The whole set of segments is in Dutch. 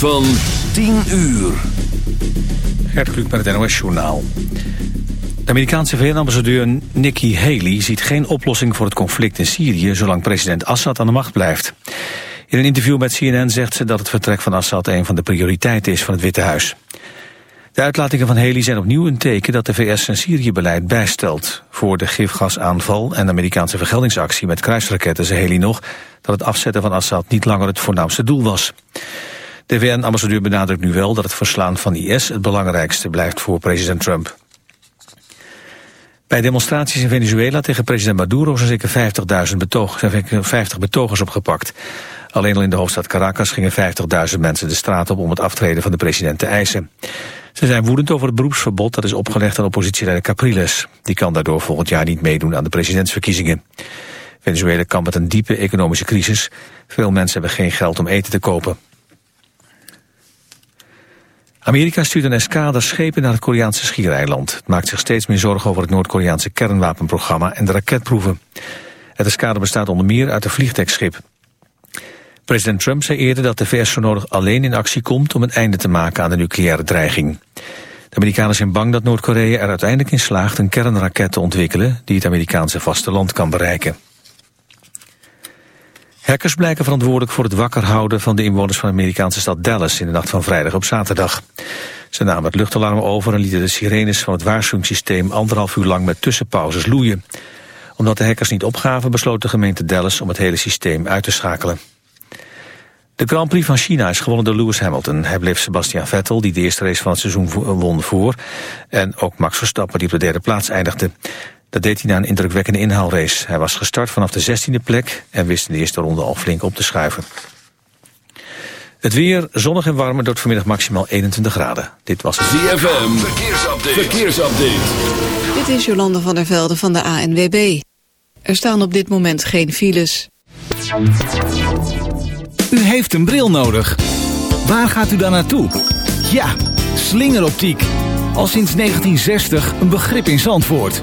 Van 10 uur. Gert Kluk met het NOS Journaal. De Amerikaanse VN-ambassadeur Nikki Haley ziet geen oplossing voor het conflict in Syrië... zolang president Assad aan de macht blijft. In een interview met CNN zegt ze dat het vertrek van Assad... een van de prioriteiten is van het Witte Huis. De uitlatingen van Haley zijn opnieuw een teken dat de VS zijn Syrië-beleid bijstelt. Voor de gifgasaanval en de Amerikaanse vergeldingsactie met kruisraketten zei Haley nog... dat het afzetten van Assad niet langer het voornaamste doel was. De VN-ambassadeur benadrukt nu wel dat het verslaan van IS het belangrijkste blijft voor president Trump. Bij demonstraties in Venezuela tegen president Maduro zijn zeker 50.000 betogers, zijn 50 betogers opgepakt. Alleen al in de hoofdstad Caracas gingen 50.000 mensen de straat op om het aftreden van de president te eisen. Ze zijn woedend over het beroepsverbod dat is opgelegd aan oppositieleider Capriles. Die kan daardoor volgend jaar niet meedoen aan de presidentsverkiezingen. Venezuela kampt met een diepe economische crisis. Veel mensen hebben geen geld om eten te kopen. Amerika stuurt een eskader schepen naar het Koreaanse schiereiland. Het maakt zich steeds meer zorgen over het Noord-Koreaanse kernwapenprogramma en de raketproeven. Het eskader bestaat onder meer uit een vliegdekschip. President Trump zei eerder dat de VS zo nodig alleen in actie komt om een einde te maken aan de nucleaire dreiging. De Amerikanen zijn bang dat Noord-Korea er uiteindelijk in slaagt een kernraket te ontwikkelen die het Amerikaanse vasteland kan bereiken. Hackers blijken verantwoordelijk voor het wakker houden van de inwoners van de Amerikaanse stad Dallas in de nacht van vrijdag op zaterdag. Ze namen het luchtalarm over en lieten de sirenes van het waarschuwingssysteem anderhalf uur lang met tussenpauzes loeien. Omdat de hackers niet opgaven besloot de gemeente Dallas om het hele systeem uit te schakelen. De Grand Prix van China is gewonnen door Lewis Hamilton. Hij bleef Sebastian Vettel, die de eerste race van het seizoen won, voor. En ook Max Verstappen, die op de derde plaats eindigde. Dat deed hij na een indrukwekkende inhaalrace. Hij was gestart vanaf de 16e plek en wist in de eerste ronde al flink op te schuiven. Het weer zonnig en warmer tot vanmiddag maximaal 21 graden. Dit was het ZFM. Verkeersupdate. Verkeersupdate. Dit is Jolande van der Velde van de ANWB. Er staan op dit moment geen files. U heeft een bril nodig. Waar gaat u dan naartoe? Ja, slingeroptiek. Al sinds 1960 een begrip in Zandvoort.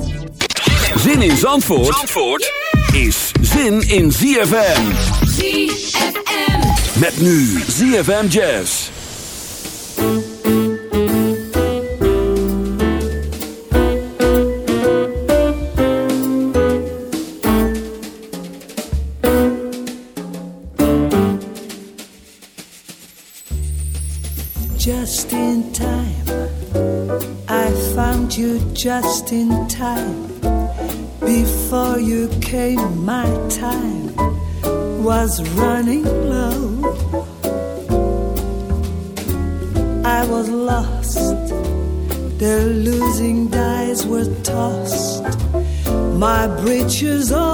Zin in Zandvoort, Zandvoort is zin in ZFM. ZFM. Met nu ZFM Jazz. Just in time, I found you just in time. Came, my time was running low. I was lost, the losing dice were tossed. My breeches all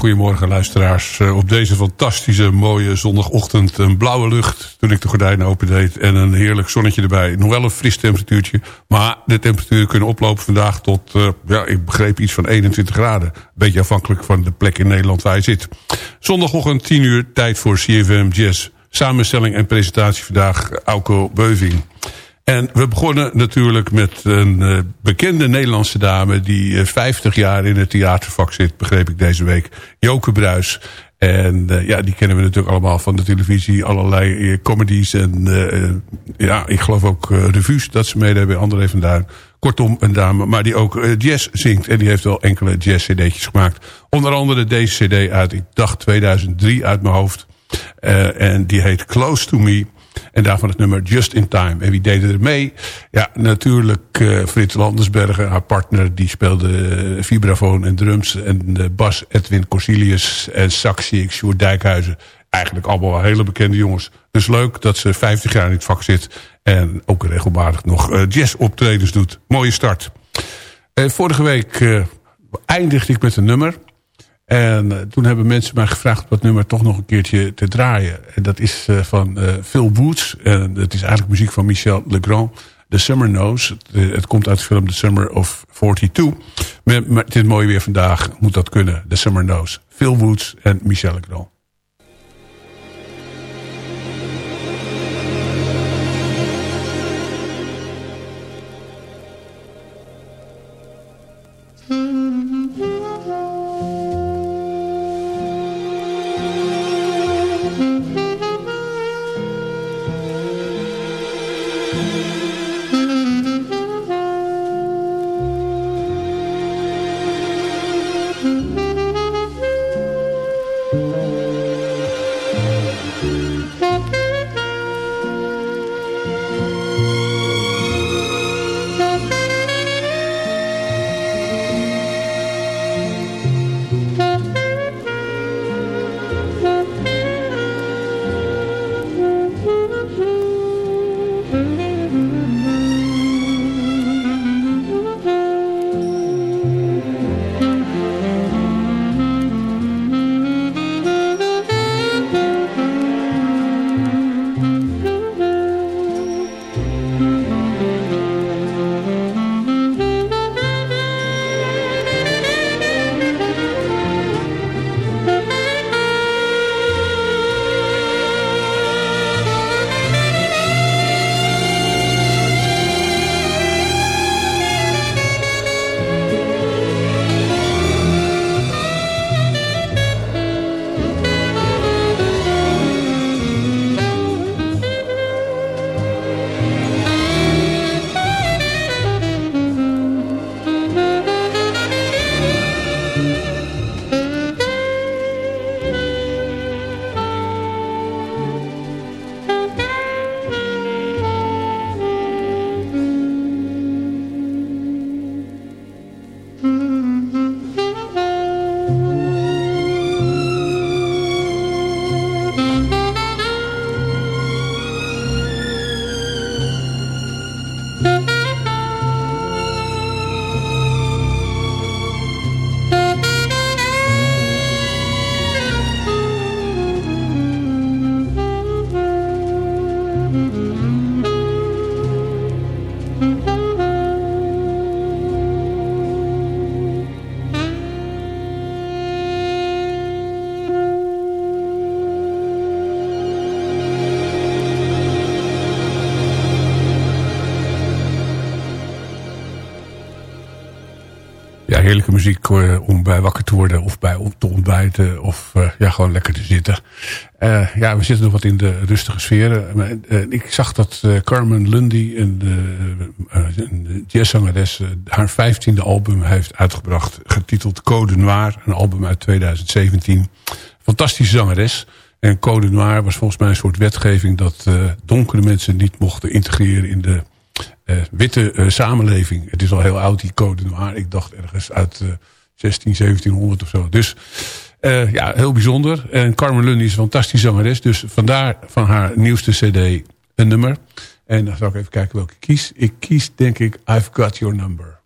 Een hele goede morgen luisteraars. Uh, op deze fantastische mooie zondagochtend. Een blauwe lucht toen ik de gordijnen opendeed. En een heerlijk zonnetje erbij. Nog wel een fris temperatuurtje. Maar de temperatuur kunnen oplopen vandaag tot, uh, ja, ik begreep iets van 21 graden. Beetje afhankelijk van de plek in Nederland waar je zit. Zondagochtend 10 uur, tijd voor CFM Jazz. Samenstelling en presentatie vandaag Auko Beuving. En we begonnen natuurlijk met een uh, bekende Nederlandse dame... die uh, 50 jaar in het theatervak zit, begreep ik deze week. Joke Bruis. En uh, ja, die kennen we natuurlijk allemaal van de televisie. Allerlei comedies en ja, ik geloof ook revues dat ze mede hebben. André van. Kortom, een dame, maar die ook jazz zingt. En die heeft wel enkele jazz-cd'tjes gemaakt. Onder andere deze cd uit, ik dacht 2003 uit mijn hoofd. en die heet Close to Me... En daarvan het nummer Just in Time. En wie deden er mee? Ja, natuurlijk uh, Frits Landersbergen, haar partner. Die speelde uh, vibrafoon en drums. En uh, bas Edwin Corsilius en sax zie ik Sjoerd Dijkhuizen. Eigenlijk allemaal hele bekende jongens. Dus leuk dat ze 50 jaar in het vak zit. En ook regelmatig nog jazz optredens doet. Mooie start. vorige week eindigde ik met een nummer. En uh, toen hebben mensen mij gevraagd dat nummer toch nog een keertje te draaien. En dat is uh, van uh, Phil Woods. En het is eigenlijk muziek van Michel Legrand. The Summer Knows. Het, het, komt uit de film The Summer of 42. Maar, maar het is mooi weer vandaag. Moet dat kunnen. The Summer Knows. Phil Woods en Michel Legrand. Heerlijke muziek uh, om bij wakker te worden of bij om te ontbijten of uh, ja, gewoon lekker te zitten. Uh, ja, we zitten nog wat in de rustige sfeer. ik zag dat Carmen Lundy, een, een jazzzangeres, haar vijftiende album heeft uitgebracht. Getiteld Code Noir, een album uit 2017. Fantastische zangeres. En Code Noir was volgens mij een soort wetgeving dat donkere mensen niet mochten integreren in de witte uh, samenleving. Het is al heel oud, die code noir. Ik dacht ergens uit uh, 16, 1700 of zo. Dus ja, heel bijzonder. En Carmen Lundy is een fantastische zangeres. Dus vandaar van haar nieuwste cd een nummer. En dan zal ik even kijken welke ik kies. Ik kies denk ik I've Got Your Number.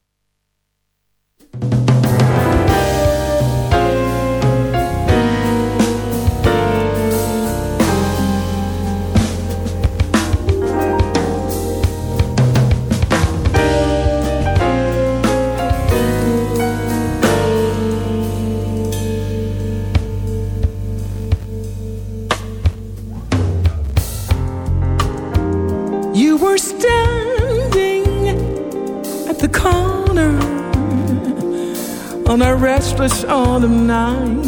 On a restless autumn night.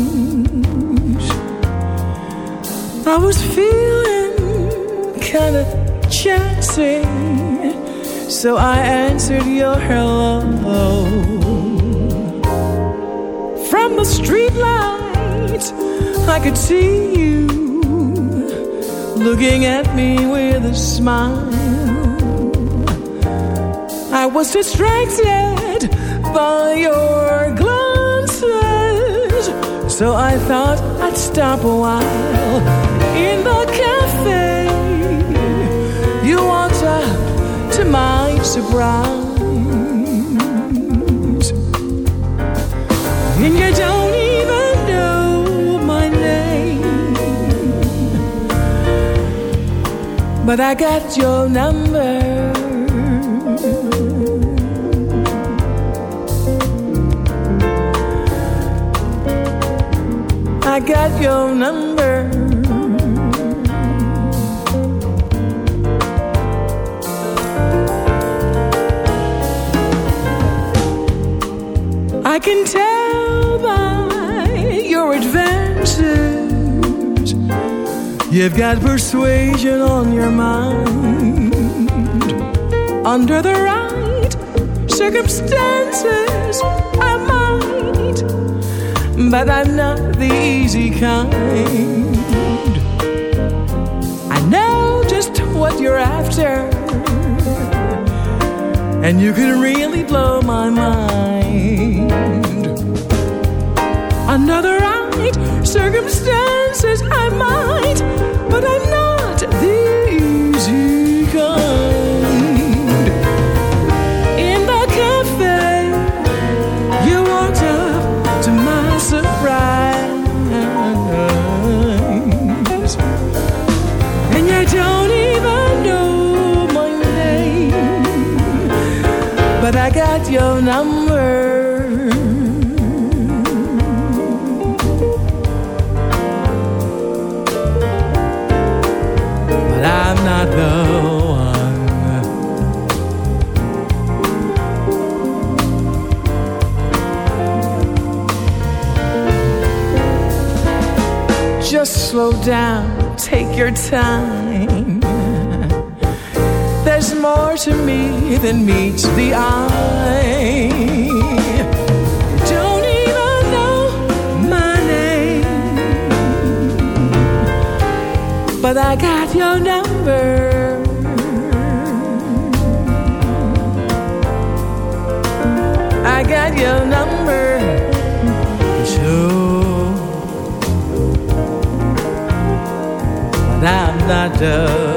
I was feeling kind of chancy, so I answered your hello from the street lights. I could see you looking at me with a smile. I was distracted by your glances, so I thought I'd stop a while in the cafe. You walked up to my surprise, and you don't even know my name, but I got your number. I got your number. I can tell by your advances You've got persuasion on your mind Under the right circumstances But I'm not the easy kind I know just what you're after and you can really blow my mind. Another right circumstances I might, down, take your time. There's more to me than meets the eye. Don't even know my name, but I got your number. I got your number. thy dove.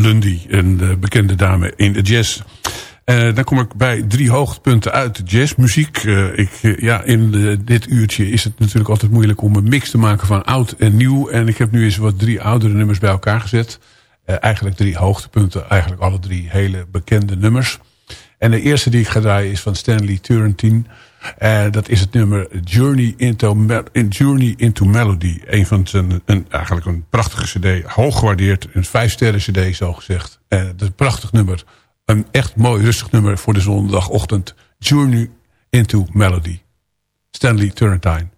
Lundy, een eh, bekende dame in de jazz. Eh, dan kom ik bij drie hoogtepunten uit de jazzmuziek. Eh, ik, ja, in dit uurtje is het natuurlijk altijd moeilijk om een mix te maken van oud en nieuw. En ik heb nu eens wat drie oudere nummers bij elkaar gezet. Eigenlijk drie hoogtepunten, eigenlijk alle drie hele bekende nummers. En de eerste die ik ga draaien is van Stanley Turrentine. Eh, dat is het nummer Journey into, in Journey into Melody. Een van zijn, een, eigenlijk een prachtige cd. Hoog gewaardeerd. Een vijf sterren cd zo gezegd. Eh, dat is een prachtig nummer. Een echt mooi rustig nummer voor de zondagochtend. Journey into Melody. Stanley Turrentine.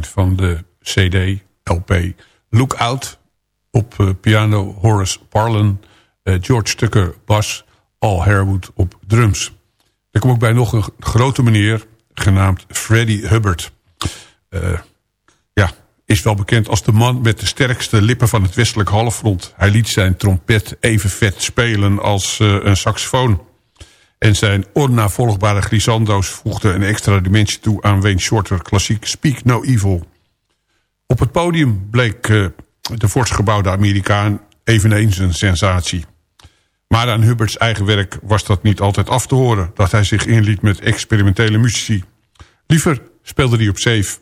Van de CD, LP Look Out. Op eh, piano Horace Parlan, eh, George Tucker bas, Al Harewood op drums. Er kom ik bij nog een grote meneer genaamd Freddie Hubbard. Uh, ja, is wel bekend als de man met de sterkste lippen van het westelijk halfrond. Hij liet zijn trompet even vet spelen als een saxofoon. En zijn onnavolgbare glissando's voegden een extra dimensie toe aan Wayne Shorter klassiek Speak No Evil. Op het podium bleek uh, de fors gebouwde Amerikaan eveneens een sensatie. Maar aan Hubberts eigen werk was dat niet altijd af te horen... dat hij zich inliet met experimentele muzici. Liever speelde hij op safe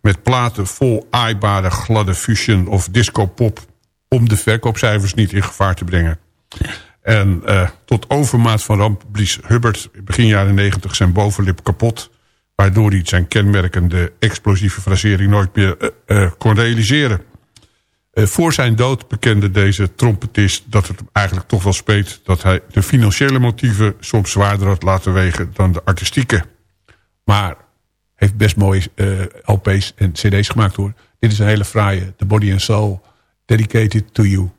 met platen vol aaibare gladde fusion of disco-pop... om de verkoopcijfers niet in gevaar te brengen. En uh, tot overmaat van ramp blies Hubbard begin jaren negentig zijn bovenlip kapot... waardoor hij zijn kenmerkende explosieve frasering nooit meer uh, uh, kon realiseren. voor zijn dood bekende deze trompetist dat het hem eigenlijk toch wel speet... dat hij de financiële motieven soms zwaarder had laten wegen dan de artistieke. Maar heeft best mooie LP's en cd's gemaakt hoor. Dit is een hele fraaie, The Body and Soul, dedicated to you.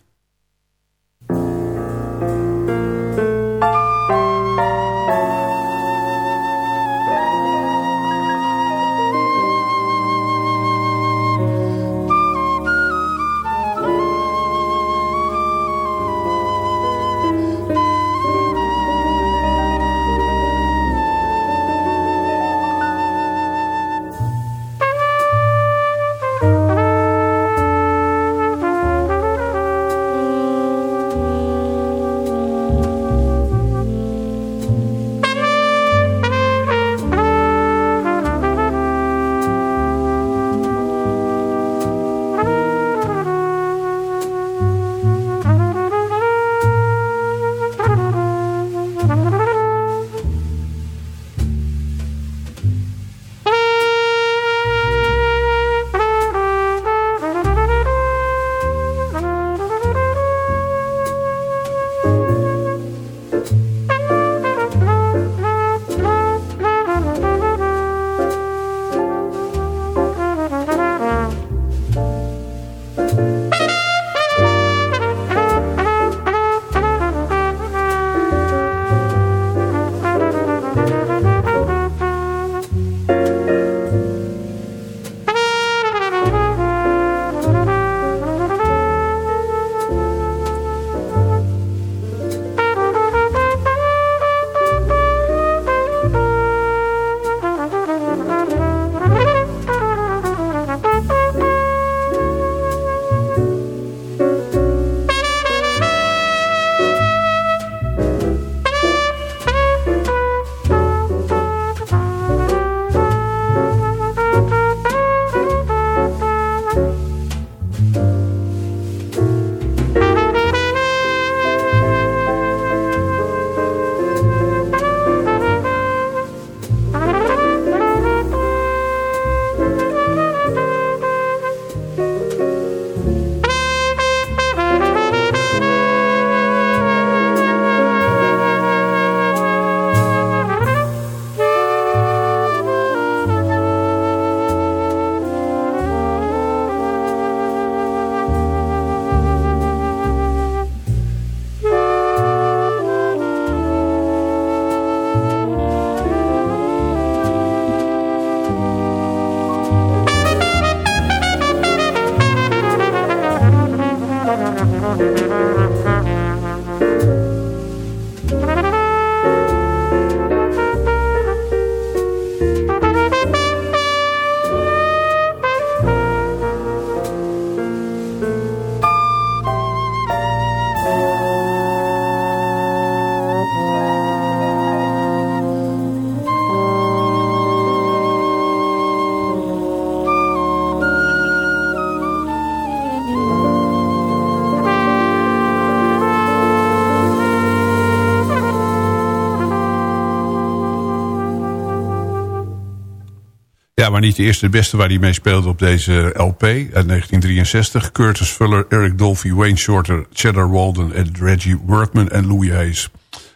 maar niet de eerste de beste waar hij mee speelde op deze LP uit 1963. Curtis Fuller, Eric Dolphy, Wayne Shorter, Cheddar Walden en Reggie Workman en Louis Hayes.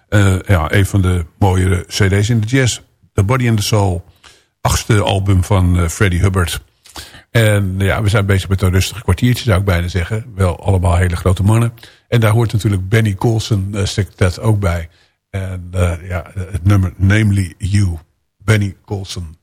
Eh, ja, een van de mooiere cd's in de jazz. The Body and the Soul, achtste album van eh, Freddie Hubbard. En ja, we zijn bezig met een rustig kwartiertje, zou ik bijna zeggen. Wel allemaal hele grote mannen. En daar hoort natuurlijk Benny Colson uh, eh, dat ook bij. En ja, het nummer Namely You, Benny Colson.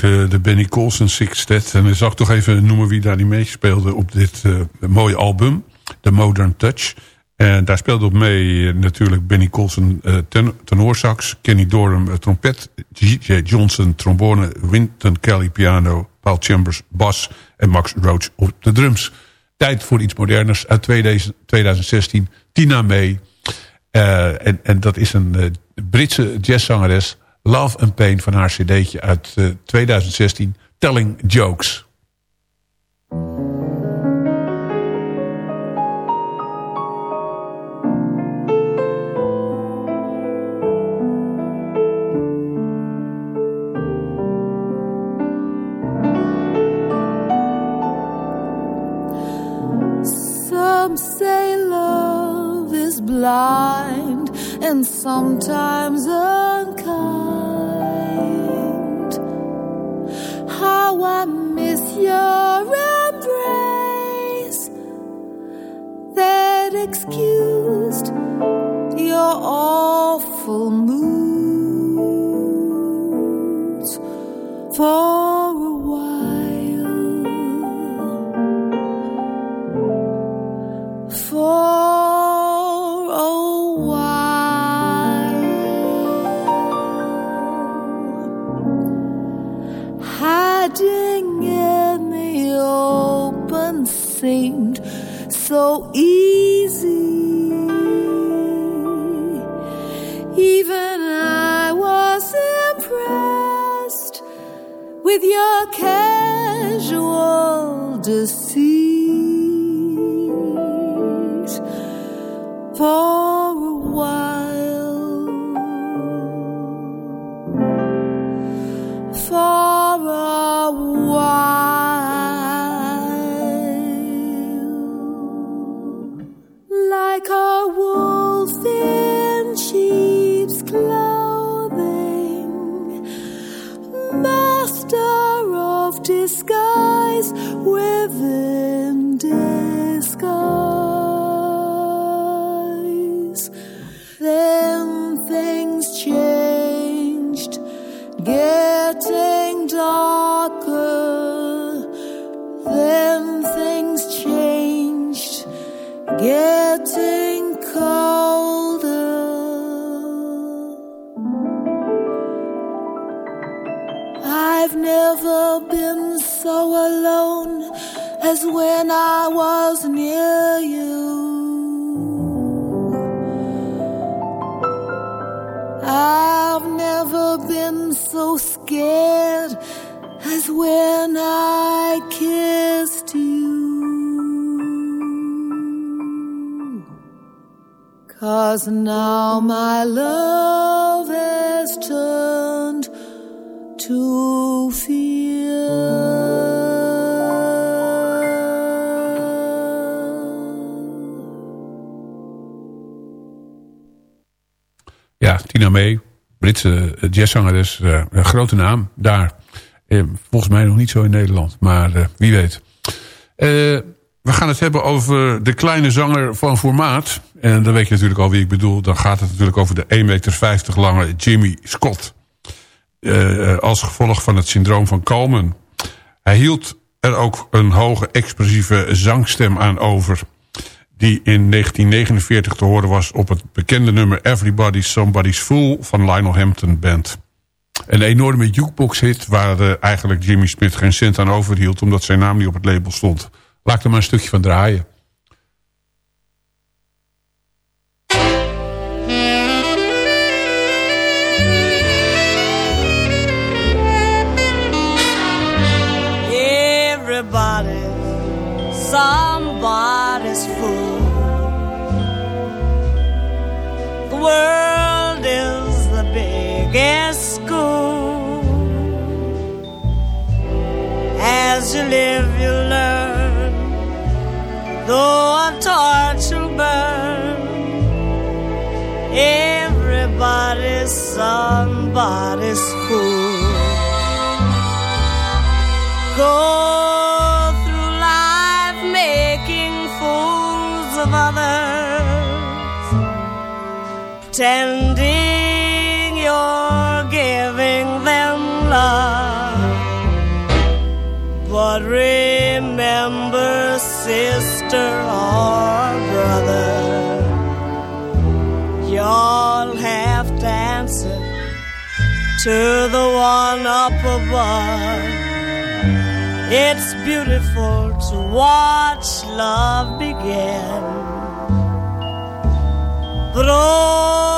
De Benny Colson Sixtet. En ik zag toch even noemen wie daar niet meespeelde op dit uh, mooie album. The Modern Touch. En daar speelde op mee uh, natuurlijk Benny Colson ten tenorsax. Kenny Dorham trompet. J.J. Johnson trombone. Winton Kelly piano. Paul Chambers bas. En Max Roach op de drums. Tijd voor iets moderners uit 2016. Tina May. en, en dat is een Britse jazzzangeres Love and Pain van haar cd'tje uit uh, 2016, Telling Jokes. Some say love is sometimes I miss your embrace. That excused your awful moods. For with your casual deceit. For so scared as when I kissed you. Cause now my love has turned to fear. Ja, Tina May, Britse eh, jazzzangeres, uh, een grote naam daar. Eh, volgens mij nog niet zo in Nederland, maar wie weet. We gaan het hebben over de kleine zanger van formaat. En dan weet je natuurlijk al wie ik bedoel. Dan gaat het natuurlijk over de 1,50 meter lange Jimmy Scott. Als gevolg van het syndroom van Coleman. Hij hield er ook een hoge expressieve zangstem aan over. Die in 1949 te horen was op het bekende nummer Everybody's Somebody's Fool van Lionel Hampton Band. Een enorme jukebox hit waar uh, eigenlijk Jimmy Smith geen cent aan overhield. Omdat zijn naam niet op het label stond. Laat ik er maar een stukje van draaien. Everybody's world is the biggest school. As you live, you learn. Though a torch will burn, everybody's somebody's fool. Go pretending you're giving them love. But remember, sister or brother, you'll have to answer to the one up above. It's beautiful to watch love begin. But oh,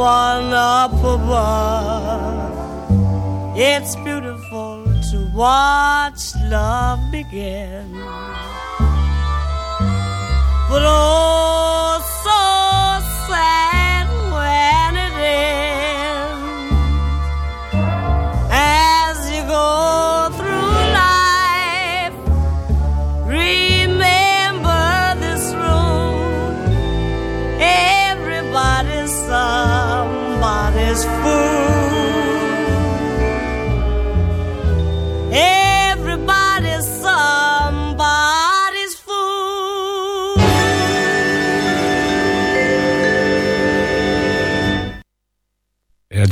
one up above. It's beautiful to watch love begin. But oh,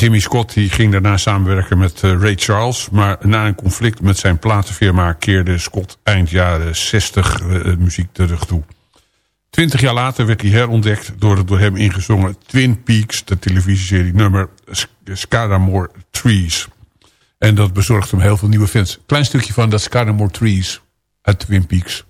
Jimmy Scott die ging daarna samenwerken met eh, Ray Charles. Maar na een conflict met zijn platenfirma keerde Scott eind jaren 60 eh, muziek terug toe. Twintig jaar later werd hij herontdekt door het door hem ingezongen Twin Peaks, de televisieserie nummer Scaramore Trees. En dat bezorgde hem heel veel nieuwe fans. Klein stukje van dat Scaramore Trees uit Twin Peaks.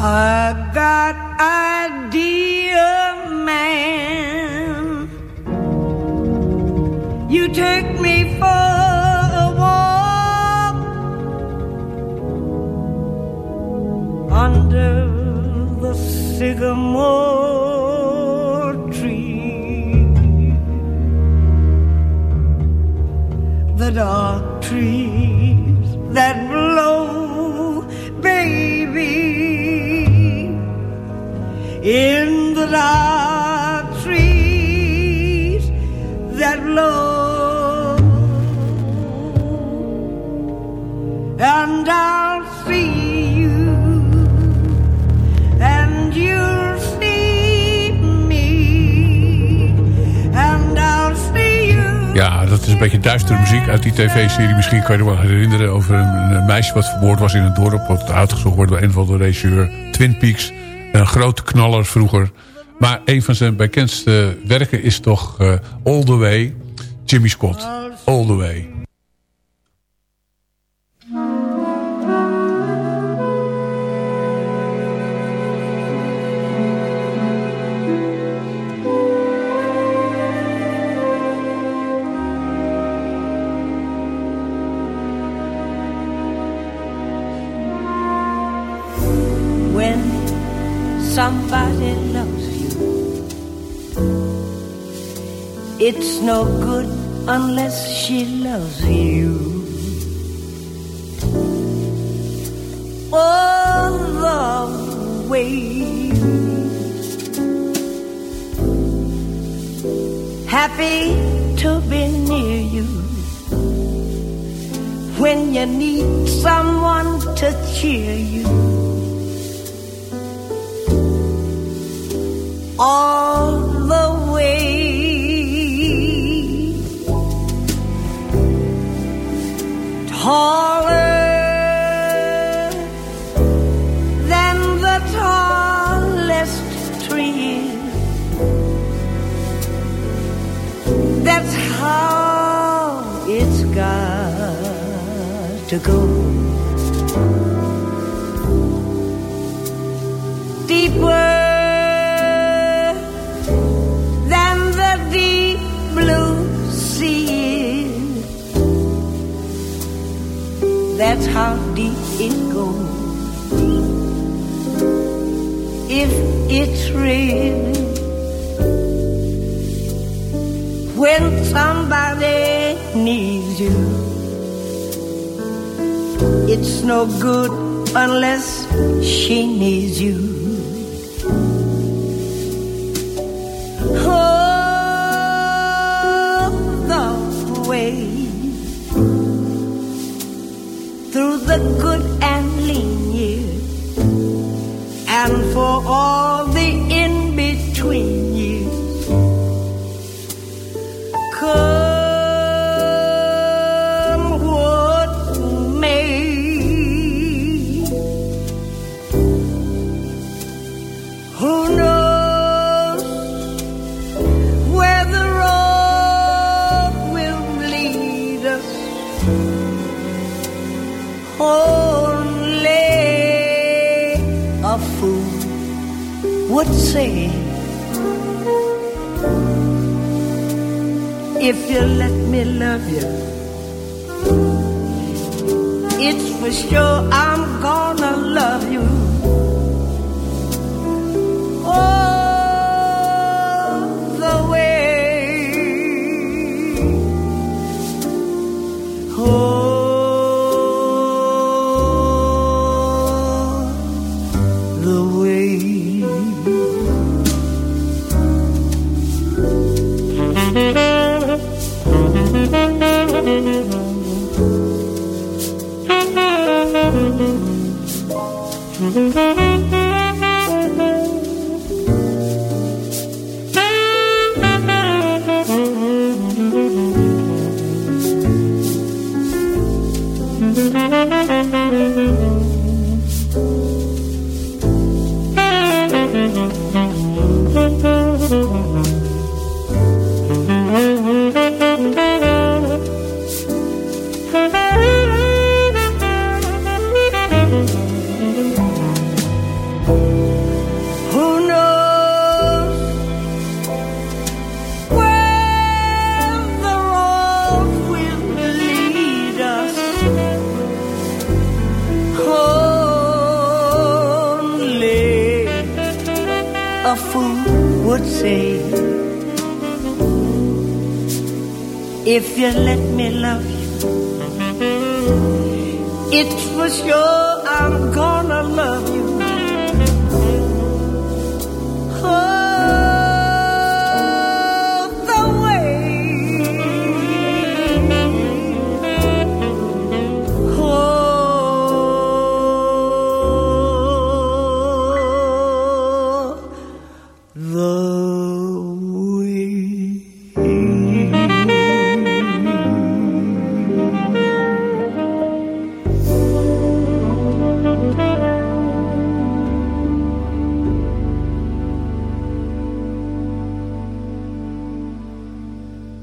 I got idea, man. You take me for a walk under the sycamore tree. The dark trees that blow, in the trees that blow. And I'll see you, and you'll me, and I'll see you. Ja, dat is een beetje duistere muziek uit die tv-serie. Misschien kan je je wel herinneren over een, een meisje wat vermoord was in een dorp. Wat uitgezocht wordt door een van de regisseur. Twin Peaks. Een grote knaller vroeger. Maar een van zijn bekendste werken is toch eh, All the Way. Jimmy Scott. All the Way. Somebody loves you. It's no good unless she loves you. All the way. Happy to be near you. when you need someone to cheer you. All the way. Taller than the tallest tree. That's how it's got to go. Deeper That's how deep it goes. If it's real when somebody needs you. It's no good unless she needs you.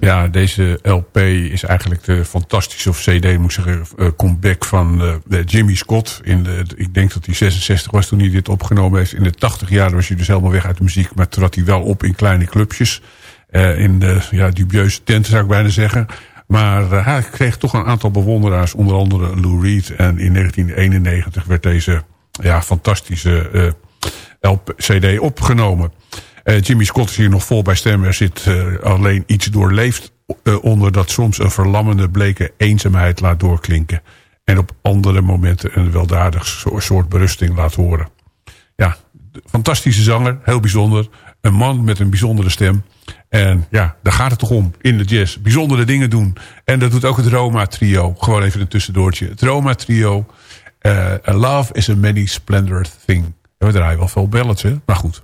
Ja, deze LP is eigenlijk de fantastische, of CD moet zeggen, eh, comeback van eh, Jimmy Scott. In de, ik denk dat hij 66 was toen hij dit opgenomen heeft. In de 80 jaar was hij dus helemaal weg uit de muziek. Maar trad hij wel op in kleine clubjes. eh, in de ja, dubieuze tenten zou ik bijna zeggen. Maar hij kreeg toch een aantal bewonderaars. Onder andere Lou Reed. En in 1991 werd deze ja, fantastische LP, CD opgenomen. Eh, Jimmy Scott is hier nog vol bij stem. Er zit eh, alleen iets doorleefd eh, onder dat soms een verlammende bleke eenzaamheid laat doorklinken. En op andere momenten een weldadig so- soort berusting laat horen. Ja, fantastische zanger, heel bijzonder. Een man met een bijzondere stem. En ja, daar gaat het toch om in de jazz. Bijzondere dingen doen. En dat doet ook het Roma Trio. Gewoon even een tussendoortje. Het Roma Trio. love is a many splendor thing. We draaien wel veel ballads, hè? Maar goed.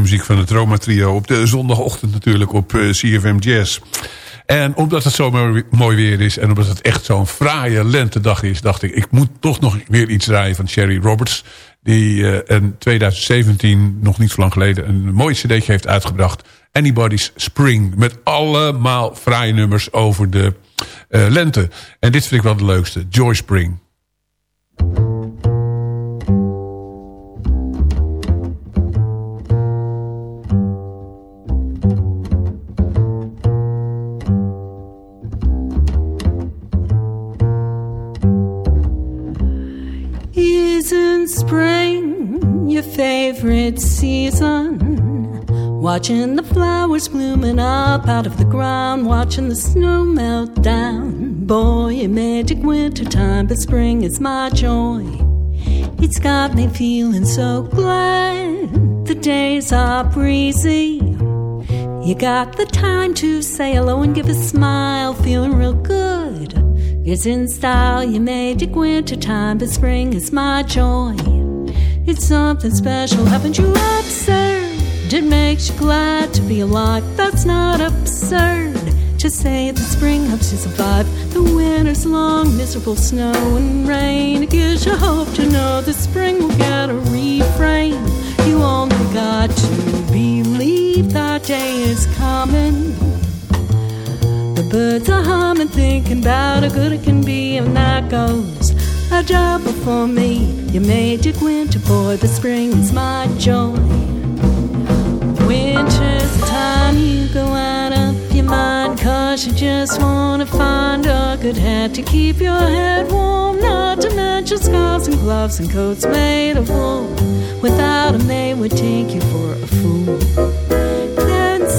Muziek van het Roma Trio. Op de zondagochtend natuurlijk op uh, CFM Jazz. En omdat het zo mooi, weer is... en omdat het echt zo'n fraaie lentedag is... dacht ik, ik moet toch nog weer iets draaien van Sherry Roberts... die in 2017, nog niet zo lang geleden... een mooi cd'tje heeft uitgebracht. Anybody's Spring. Met allemaal fraaie nummers over de uh, lente. En dit vind ik wel de leukste. Joy Spring. Spring your favorite season? Watching the flowers blooming up out of the ground, watching the snow melt down. Boy, a magic winter time, but spring is my joy. It's got me feeling so glad. The days are breezy. You got the time to say hello and give a smile, feeling real good. It's in style, you magic winter time, but spring is my joy. It's something special, haven't you observed? It makes you glad to be alive, that's not absurd. To say that spring helps you survive the winter's long, miserable snow and rain. It gives you hope to know that spring will get a refrain. You only got to believe that day is coming. The birds are humming, thinking about how good it can be, and that goes a double for me. You magic winter boy, but spring is my joy. Winter's the time you go out of your mind, cause you just wanna find a good hat to keep your head warm. Not to mention scarves and gloves and coats made of wool. Without them, they would take you for a fool.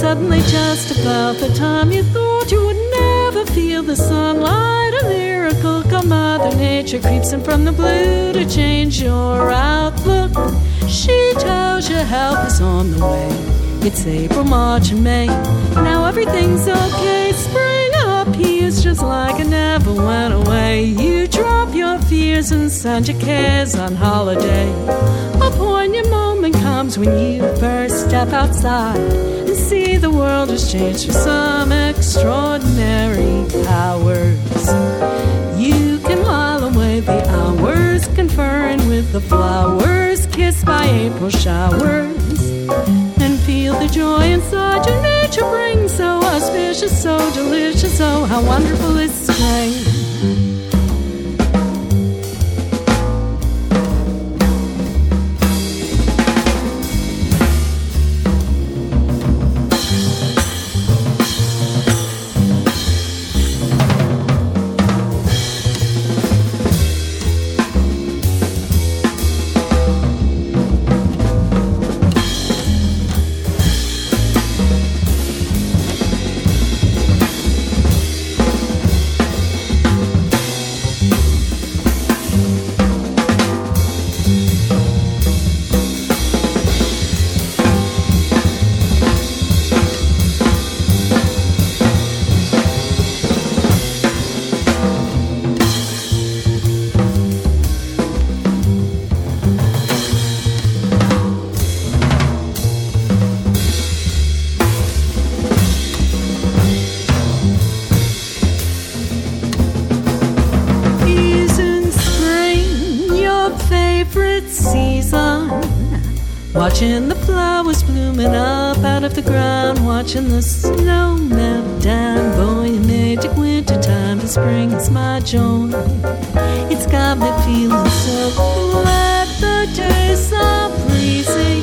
Suddenly, just about the time you thought you would never feel the sunlight, a miracle come Mother Nature creeps in from the blue to change your outlook. She tells you help is on the way. It's April, March, and May. Now everything's okay. Spring up here's just like it never went away. You drop your fears and send your cares on holiday. Poignant moment comes when you first step outside and see the world has changed for some extraordinary powers. You can while away the hours, conferring with the flowers, kissed by April showers, and feel the joy inside your nature brings. So auspicious, so delicious, oh, how wonderful is spring. Watching the snow melt down. Boy, a magic winter time, the spring is my joy. It's got me feeling so glad the days are breezy.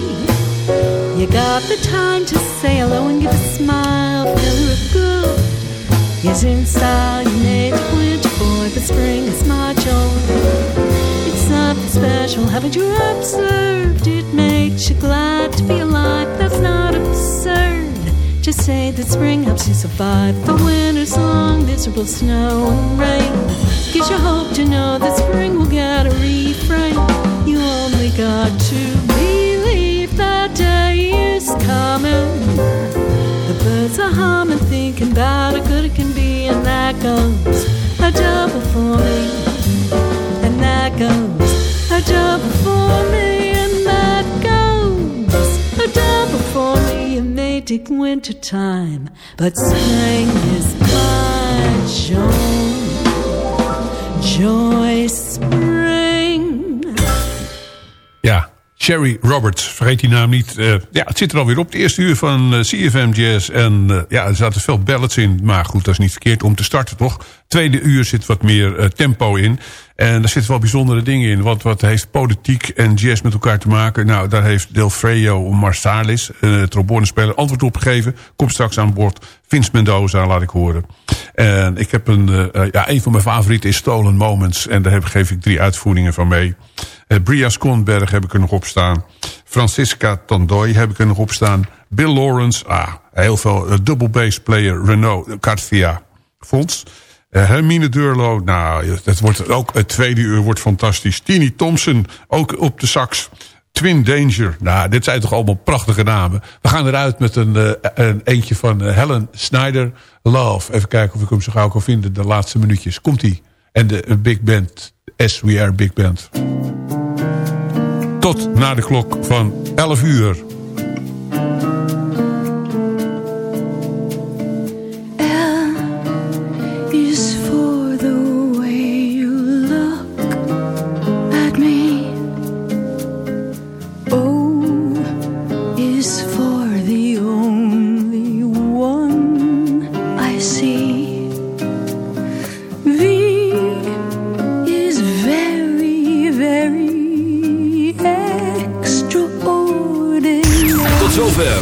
You got the time to say hello and give a smile, feel real good. Is in style, you made winter boy, but spring is my joy. It's something special, haven't you observed? It makes you glad Say that spring helps you survive the winter's long, miserable snow and rain. Gives you hope to know that spring will get a refrain. You only got to believe that day is coming. The birds are humming, thinking about how good it can be, and that goes a double for me. And that goes a double for me, predicting winter time, but spring is my joy. Joy spring. Ja, Sherry Roberts, vergeet die naam niet. Eh, ja, het zit er alweer op, de eerste uur van eh, CFM Jazz. En eh, ja, er zaten veel ballads in. Maar goed, dat is niet verkeerd om te starten, toch? Tweede uur zit wat meer tempo in. En daar zitten wel bijzondere dingen in. Want wat heeft politiek en jazz met elkaar te maken? Nou, daar heeft Delfredo Marsalis, uh, trombonespeler, antwoord op gegeven. Komt straks aan boord. Vince Mendoza, laat ik horen. En ik heb een, ja, een van mijn favorieten is Stolen Moments. En daar heb, geef ik drie uitvoeringen van mee. Uh, Bria Skonberg heb ik er nog op staan. Francisca Tandoy heb ik er nog op staan. Bill Lawrence, ah, heel veel. Uh, double bass player Renault Carthia Fonds. Uh, Hermine Durlo, nou, dat wordt ook het tweede uur wordt fantastisch. Tini Thompson, ook op de sax. Twin Danger, nou, dit zijn toch allemaal prachtige namen. We gaan eruit met een, een eentje van Helen Snyder, Love. Even kijken of ik hem zo gauw kan vinden, de laatste minuutjes. Komt-ie. En de Big Band, Are Big Band. Tot na de klok van 11 uur.